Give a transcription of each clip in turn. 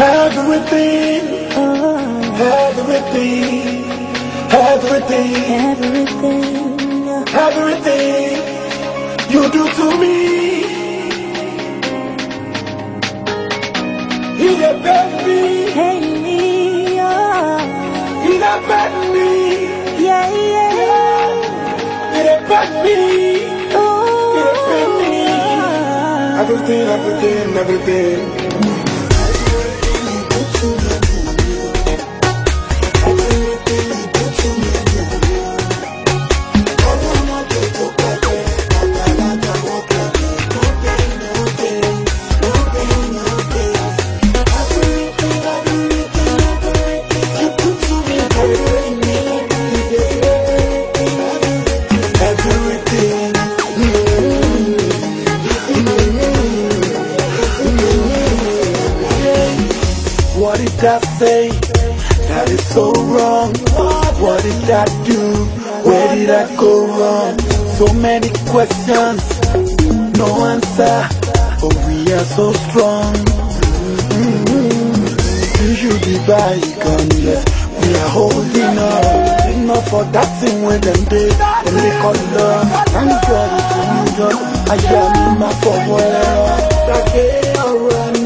Everything, everything, everything, everything, everything you do to me. He beg me, hey me, oh, he beg me, yeah, yeah, he dey beg me, he dey me. everything, everything. Everything. Did I say? That is so wrong. What did I do? Where did I go wrong? So many questions, no answer. But we are so strong. Mm-hmm. You should be bygone, yes. We are holding on. Enough for that thing when them day, them they call love. Thank God it's only God. I am my forward. That day, alright, no.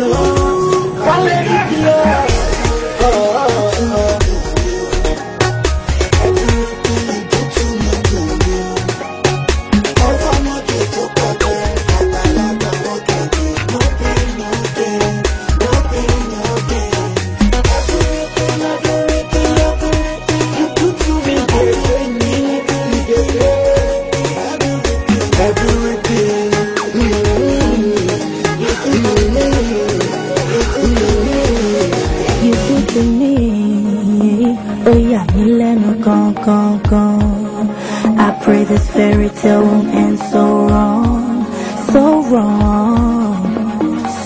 To me, oh yeah, me leno gone, gone, gone. I pray this fairy tale won't end so wrong, so wrong.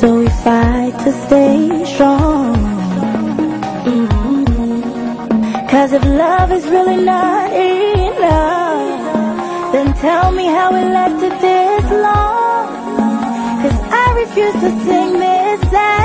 So we fight to stay strong. Cause if love is really not enough, then tell me how it lasted this long. Cause I refuse to sing this sad,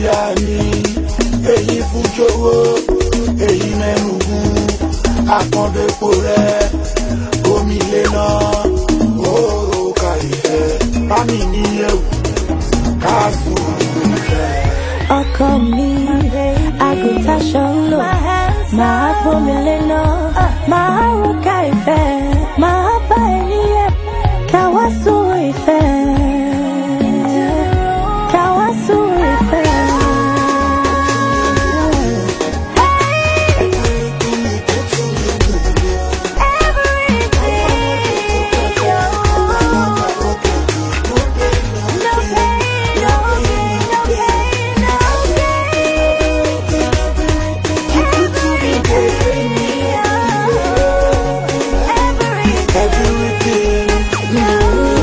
ìyá mi èyí fún jọ̀wọ́ èyí mẹ́nu gún rẹ omi lé òòrò kàìfẹ́ bámi ní ewu. Káàbù ìfẹ́. ọkọ mi àgùntàn ṣan ń lò. Máa bomi lé máa rò kàìfẹ́. thương.